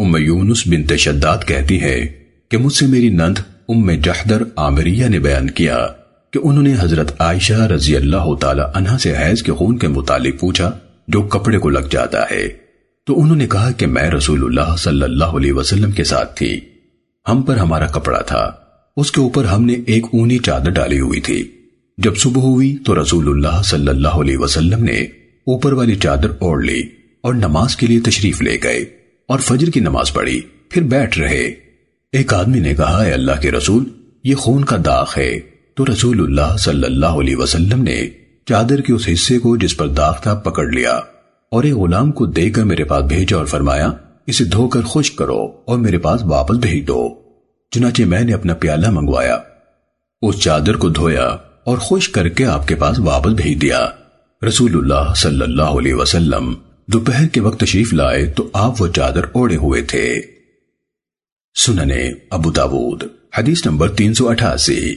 ام یونس بنت شداد کہتی ہے کہ مجھ سے میری نند ام جحدر عامریہ نے بیان کیا کہ انہوں نے حضرت عائشہ رضی اللہ تعالی عنہ سے حیض کے خون کے متعلق پوچھا جو کپڑے کو لگ جاتا ہے۔ تو انہوں نے کہا کہ میں رسول اللہ صلی اللہ علیہ وسلم کے ساتھ تھی۔ ہم پر ہمارا کپڑا تھا۔ اس کے اوپر ہم نے ایک اونی چادر ڈالی ہوئی تھی۔ جب صبح ہوئی تو رسول اللہ صلی اللہ علیہ وسلم نے اوپر والی چادر اوڑھ لی اور نماز کے لیے تشریف لے گئے۔ اور فجر کی نماز پڑھی، پھر بیٹھ رہے۔ ایک آدمی نے کہا، اے اللہ کے رسول، یہ خون کا داغ ہے۔ تو رسول اللہ صلی اللہ علیہ وسلم نے چادر کے اس حصے کو جس پر داغ تھا پکڑ لیا اور ایک غلام کو دے کر میرے پاس بھیجا اور فرمایا، اسے دھو کر خشک کرو اور میرے پاس واپس بھیج دو۔ چنانچہ میں نے اپنا پیالہ منگوایا۔ اس چادر کو دھویا اور خشک کر کے آپ کے پاس واپس بھیج دیا۔ رسول اللہ صلی اللہ علیہ وسلم دوپہر کے وقت تشریف لائے تو آپ وہ چادر اوڑے ہوئے تھے۔ سننے ابو داود، حدیث نمبر تین سو اٹھاسی۔